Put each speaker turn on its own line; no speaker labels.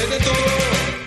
reggaeton